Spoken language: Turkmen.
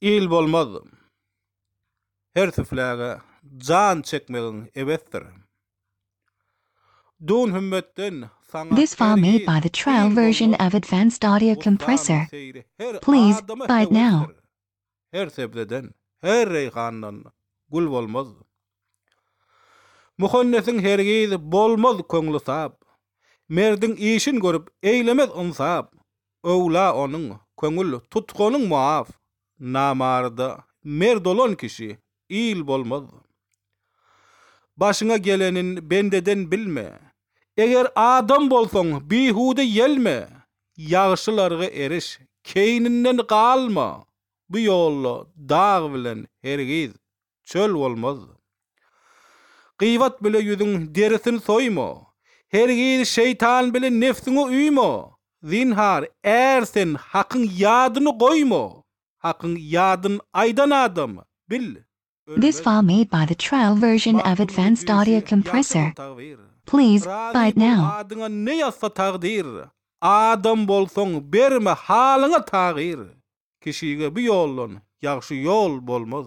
il bolmaz. Her tüflege can çekmelin ebettir. Dun hümmetten This file made by the trial version of Advanced Audio Compressor. Please buy it now. Her sebzeden, her reýhandan gül bolmaz. Muhannesiň hergiz bolmaz köňli sap, Merdiň işin görüp eýlemez ynsap, Öwla onuň, köňül, tutganym muaf, Namarda, merd bolan kişi, il bolmaz. Başyňa gelenin bendeden bilme, Eger adam bolsaň, bihuda ýelme, Ýagşylarga eriş, keýninden galma, Bu ýolda dag bilen hergiz çöl bolmaz. Gybat bile ýüzüň derisin soýma, Hergiz şeýtan bile nebsiňe uýma, Zinhar, är sen hakyň ýadyny goýma, Hakyň ýadyn aýdan adam, bil, This file made by the trial version of advanced audio compressor. Please, buy it now. Adyňa ne ýazsa tagdyr, Adam bolsaň berme halyňa tagyr. Kişige bu ýoldan ýagşy ýol bolmaz.